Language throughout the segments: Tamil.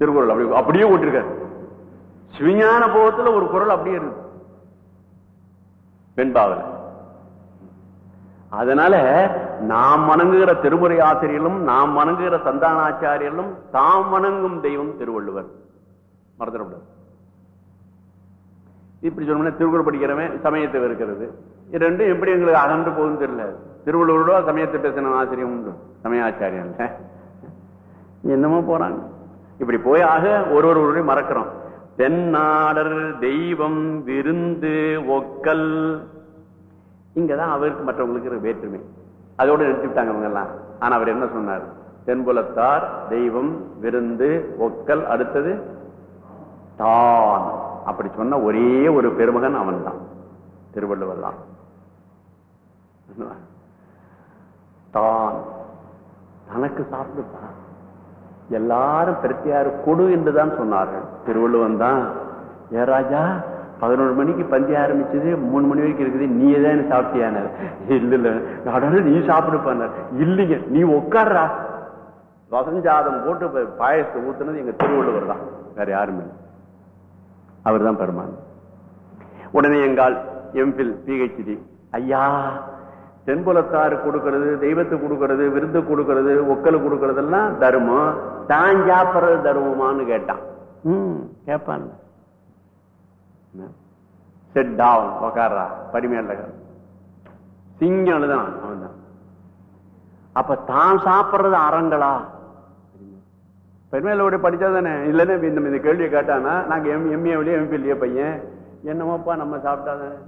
திருக்குறள் அப்படி அப்படியே ஓட்டிருக்காரு. சிவஞான போகத்துல ஒரு குரல் அப்படியே இருக்கு. வெண்பாவில். அதனால நாம் வணங்குகிற திருமுறை ஆசிரியர்களும் நாம் வணங்குகிற சந்தானாச்சாரியர்களும் தாம் வணங்கும் தெய்வம் திருவள்ளுவர். மறந்துடக்கூடாது. இப்படி சொன்னோம்னா திருக்குறள் படிக்கிறவன் சமயத்தை இருக்கிறது. ரெண்டும் எப்படி எங்களுக்கு அகன்று போகுதுன்னு தெரியல. திருவள்ளுவரோட சமயத்தை பேசின ஆசிரியம் உண்டு. சமயாச்சாரியம் என்னமோ போறாங்க. இப்படி போய் ஆக ஒரு ஒரு ஒரு மறக்கிறோம். தென்னாடர் தெய்வம் விருந்து ஒக்கல். இங்கதான் அவருக்கு மற்றவங்களுக்கு வேற்றுமை. அதோட நிறுத்திவிட்டாங்க அவங்க எல்லாம் ஆனா அவர் என்ன சொன்னார்? தென்புலத்தார் தெய்வம் விருந்து ஒக்கல் அடுத்தது தான். அப்படி சொன்ன ஒரே ஒரு பெருமகன் அவன் தான் திருவள்ளுவர் தான். தான். தனக்கு சாப்பிடுப்பான் எல்லாரும் பிரத்தியாரு கொடு என்றுதான் சொன்னார்கள். திருவள்ளுவன் தான் ஏ ராஜா பதினோரு மணிக்கு பந்தி ஆரம்பிச்சது மூணு மணி வரைக்கும் இருக்குது நீ தான் சாப்பிட்டியான இல்ல இல்ல அடனே நீ சாப்பிடுப்பான இல்லைங்க நீ உட்கார்றா. வசஞ்சாதம் போட்டு பாயசத்தை ஊத்துனது எங்க திருவள்ளுவர் தான் வேற யாருமே இல்லை. அவர் தான் பெருமான். உடனே எங்கால் எம்பில் பிஹெச்டி ஐயா தென்புலத்தாரு கொடுக்கறது தெய்வத்துக்கு கொடுக்கறது விருந்து கொடுக்கறது ஒக்கல் கொடுக்கறதெல்லாம் தர்மம். தான் சாப்பிடுறது தர்மமான்னு கேட்டான். ம் கேட்பான் செட் டவுன் உக்காரா பரிமையில சிங்கம் எழுதான் அவன் தான் அப்ப தான் சாப்பிடுறது அறங்களா? பெருமையில படிச்சா தானே இல்லைன்னா இந்த கேள்வியை கேட்டானா நாங்க எம் எம்ஏ வழியே எம்பி இல்லையே பையன் என்னமோப்பா நம்ம சாப்பிட்டாதான்?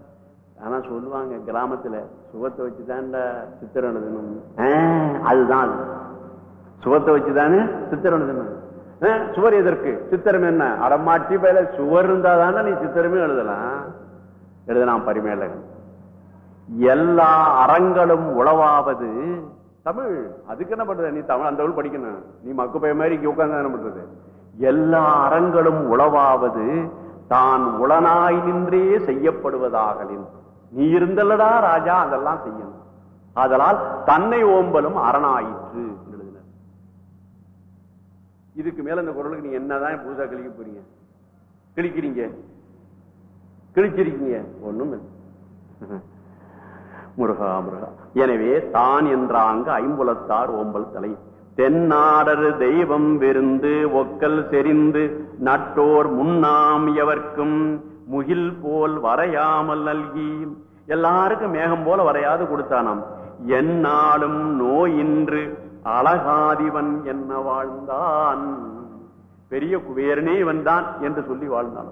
ஆனா சொல்லுவாங்க கிராமத்துல சுகத்தை வச்சுதான்டா சித்திரம் எழுதணும். அதுதான் அது. சுகத்தை வச்சுதானே சித்திரம் எழுதணும். சுவர் எதற்கு? சித்திரம் என்ன? அடமாட்டி பயில சுவர் இருந்தா தானே நீ சித்திரமே எழுதலாம். எழுதலாம் பரிமேலகன். எல்லா அறங்களும் உளவாவது தமிழ். அதுக்கு என்ன பண்றது? நீ தமிழ் அந்த படிக்கணும். நீ மக்கு பைய மாதிரி உட்கார்ந்து என்ன பண்றது? எல்லா அறங்களும் உளவாவது தான் உளனாய் நின்றே செய்யப்படுவதாகலின் நீ இருந்தல்லடா ராஜா அதெல்லாம் செய்யணும். அதனால் தன்னை ஓம்பலும் அரணாயிற்று எழுதினார். இதுக்கு மேல இந்த குரலுக்கு நீ என்னதான் புதுசா கிழிக்க போறீங்க? கிழிக்கிறீங்க? கிழிச்சிருக்கீங்க? ஒண்ணும் முருகா முருகா. எனவே தான் என்றாங்க ஐம்புலத்தார் ஓம்பல் தலை. தென்னாடரு தெய்வம் விருந்து ஒக்கல் செறிந்து நட்டோர் முன்னாம் எவர்க்கும். முகில் போல் வரையாமல் நல்கி எல்லாருக்கும் மேகம் போல வரையாது கொடுத்தானாம். எந்நாளும் நோயின்று அழகாதிவன் என்ன வாழ்ந்தான்? பெரிய குபேரனே வந்தான் என்று சொல்லி வாழ்ந்தான்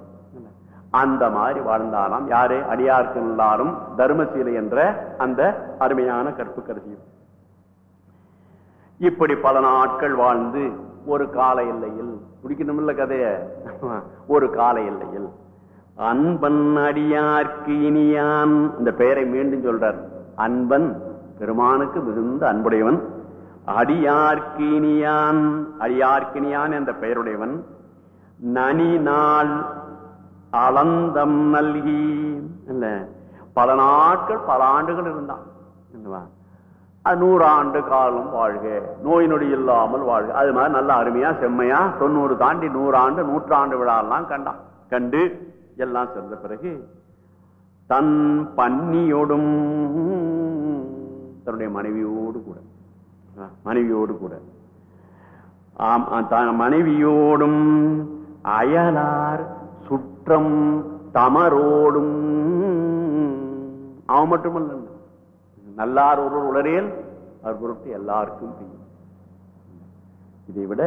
அந்த மாதிரி வாழ்ந்தானாம். யாரு? அடியார்க்கு எல்லாரும் தர்மசீலை என்ற அந்த அருமையான கற்பு கருதியும் இப்படி பல நாட்கள் வாழ்ந்து ஒரு கால எல்லையில் முடிக்கணுமில்ல கதைய? ஒரு கால எல்லையில் அன்பன் அடியார்க்கு இனியான். இந்த பெயரை மீண்டும் சொல்றார். அன்பன் பெருமானுக்கு மிகுந்த அன்புடையவன். அடியார்க்கு இனியான். என்ற பெயருடையவன். நனி நாள் அலந்தம் நல்கி. இல்ல பல நாட்கள் பல ஆண்டுகள் இருந்தான். என்னவா? அது நூறாண்டு காலம் வாழ்க. நோய் நொடி இல்லாமல் வாழ்க. அது மாதிரி நல்ல அருமையா செம்மையா தொண்ணூறு தாண்டி நூறாண்டு நூற்றாண்டு விழாலாம் கண்டான். கண்டு எல்லாம் சென்ற பிறகு தன் பன்னியோடும் தன்னுடைய மனைவியோடு கூட மனைவியோடு கூட தன் மனைவியோடும் அயலார் சுற்றம் தமரோடும் அவன் மட்டுமல்ல நல்லார் ஒரு உளரேல் அவர் பொருட்டு எல்லாருக்கும் பிரியும். இதை விட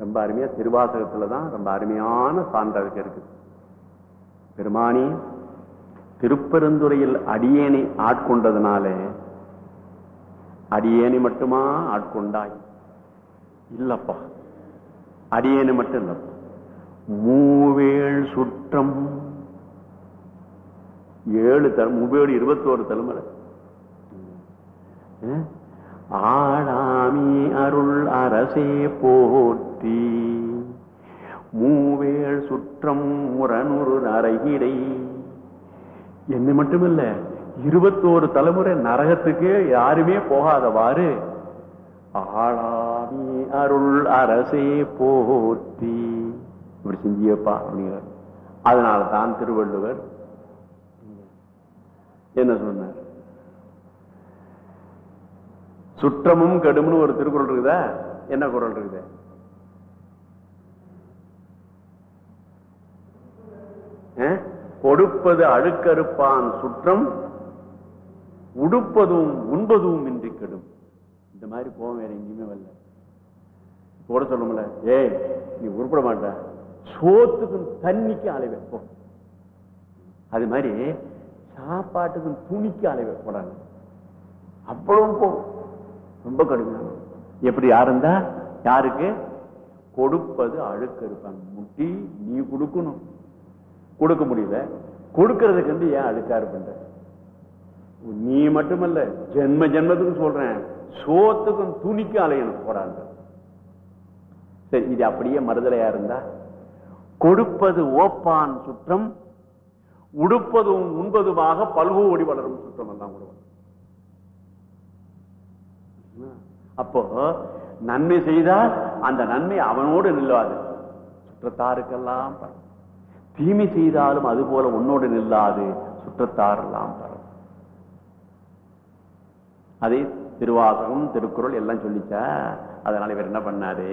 ரொம்ப அருமையா திருவாசகத்துல தான் ரொம்ப அருமையான சான்றாக இருக்கு பெருமானி திருப்பெருந்துறையில் அடியேனை ஆட்கொண்டதுனால அடியேனை மட்டுமா ஆட்கொண்டாய் இல்லப்பா அடியேனை மட்டும் இல்லப்பா மூவேள் சுற்றம் ஏழு தலை மூவேழு இருபத்தோரு தலைமுறை ஆடாமி ஆளாமி அருள் அரசே போற்றி மூவேள் சுற்றம் முரணுரு நரகிடை. என்ன மட்டுமில்ல இருபத்தோரு தலைமுறை நரகத்துக்கு யாருமே போகாதவாறு ஆளாமி அருள் அரசே போற்றி. இப்படி செஞ்சியப்பா அப்படிங்கிறார் அதனால தான் திருவள்ளுவர் என்ன சொன்னார்? சுற்றமும் கடும்னு ஒரு திருக்குறள் இருக்குதா? என்ன குறள் இருக்குது? கொடுப்பது அழுக்கறுப்பான் சுற்றம் உடுப்பதும் உண்பதும் இன்றி கெடும். இந்த மாதிரி போவோம் வேற எங்கேயுமே வரல. கூட சொல்லணும்ல ஏய் நீ உருப்பட மாட்ட சோத்துக்கும் தண்ணிக்கும் அலை வைப்போம். அது மாதிரி சாப்பாட்டுக்கும் துணிக்கு அலை வைப்படாங்க அவ்வளவும் போகும் ரொம்ப கடுமையான எப்படி யாருந்தா யாருக்கு? கொடுப்பது அழுக்க இருப்பாங்க முட்டி நீ கொடுக்கணும். கொடுக்க முடியல. கொடுக்கறதுக்கு வந்து ஏன் அழுக்கா பண்ற? நீ மட்டுமல்ல ஜென்ம ஜென்மத்துக்கும் சொல்றேன். சோத்துக்கும் துணிக்கும் அலையணும் போடாங்க சரி இது அப்படியே மறுதலையா இருந்தா? கொடுப்பது ஓப்பான் சுற்றம் உடுப்பதும் உண்பதுமாக பல்கோடி வளரும் சுற்றம் எல்லாம் கூட அப்போ நன்மை செய்தால் அந்த நன்மை அவனோடு நில்லாது சுற்றத்தாருக்கெல்லாம் பரவும் தீமை செய்தாலும் அது போல உன்னோடு நில்லாது. சுற்றத்தாரெல்லாம் பரவும் அதே திருவாசகம் திருக்குறள் எல்லாம் சொல்லிச்சா? அதனால இவர் என்ன பண்ணாரு?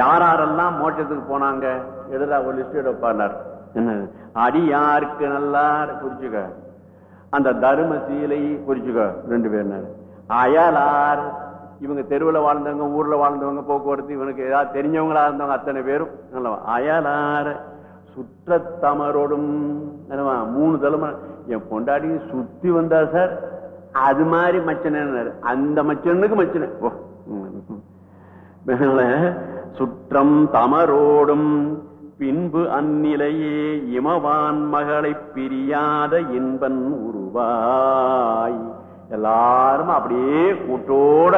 யாரெல்லாம் மோட்சத்துக்கு போனாங்க? எழுதா ஒரு லிஸ்ட் எடுப்பார் என்ன அடியாருக்கு நல்லார் குறிச்சுக்க அந்த தர்மசீலை குறிச்சுக்க ரெண்டு பேர் அயலார். இவங்க தெருவில் வாழ்ந்தவங்க ஊர்ல வாழ்ந்தவங்க போக்குவரத்து இவனுக்கு ஏதாவது தெரிஞ்சவங்களா இருந்தவங்க அத்தனை பேரும். நல்லவா அயலார். சுற்றத்தமரோடும் என்னவா, மூணு தலைமுறை. என் பொண்டாடி சுத்தி வந்தா சார் அது மாதிரி மச்சனாரு அந்த மச்சனுக்கு மச்சன. சுற்றம் தமரோடும். பின்பு அந்நிலையே இமவான் மகளை பிரியாத இன்பன் உருவாய். எல்லாரும் அப்படியே கூட்டோட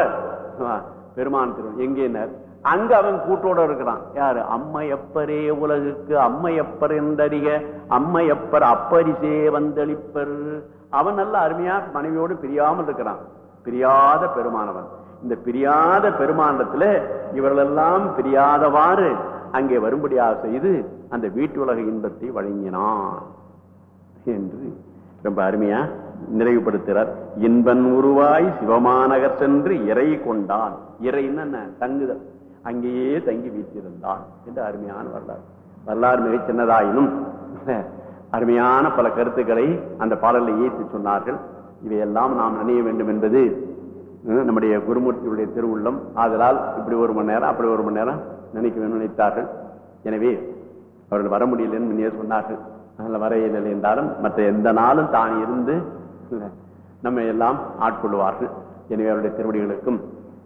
பெருமான் திரு எங்கேனர் அங்க அவன் கூட்டோட இருக்கிறான். யாரு? அம்மையப்பரே உலகுக்கு அம்மையப்பர் என்றறிக அம்மையப்பர் அப்பரிசே வந்தளிப்பர். அவன் நல்ல அருமையா மனைவியோடு பிரியாமல் இருக்கிறான். பிரியாத பெருமானவன். இந்த பிரியாத பெருமானத்துல இவர்களெல்லாம் பிரியாதவாறு அங்கே வரும்படியாக செய்து அந்த வீட்டு உலக இன்பத்தை வழங்கினான் என்று ரொம்ப அருமையா நிறைவுபடுத்துகிறார். இன்பன் உருவாய் சிவமாநகர் சென்று இறை கொண்டான். இறைன்னு என்ன? தங்குதல். அங்கேயே தங்கி வீட்டிருந்தான் என்று அருமையான வரலாறு. வரலாறு மிகச் சின்னதாயினும் அருமையான பல கருத்துக்களை அந்த பாடலில் ஈர்த்து சொன்னார்கள். இவையெல்லாம் நாம் நினைய வேண்டும் என்பது நம்முடைய குருமூர்த்தியுடைய திருவுள்ளம். ஆதலால் இப்படி ஒரு மணி நேரம் அப்படி ஒரு மணி நேரம் நினைக்க வேண்டும் நினைத்தார்கள். எனவே அவர்கள் வர முடியல முன்னே சொன்னார்கள். அதில் வர இயலவில்லை என்றாலும் மற்ற எந்த நாளும் தான் இருந்து நம்ம எல்லாம் ஆட்கொள்வார்கள் எனவே அவருடைய திருவடிகளுக்கும்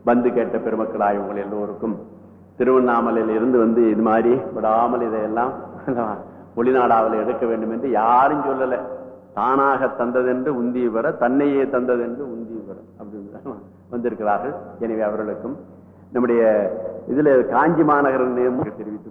வந்து கேட்ட பெருமக்களாய் உங்கள் எல்லோருக்கும் திருவண்ணாமலையில் இருந்து வந்து இது மாதிரி விடாமல் இதையெல்லாம் ஒளிநாடாவில் எடுக்க வேண்டும் என்று யாரும் சொல்லல. தானாக தந்ததென்று உந்தி பெற தன்னையே தந்ததென்று உந்தி பெற அப்படின்னு வந்திருக்கிறார்கள். எனவே அவர்களுக்கும் நம்முடைய இதுல காஞ்சி மாநகர தெரிவித்து